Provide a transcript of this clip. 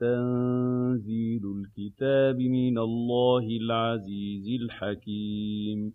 تَنزِيلُ الْكِتَابِ مِنَ اللَّهِ الْعَزِيزِ الْحَكِيمِ.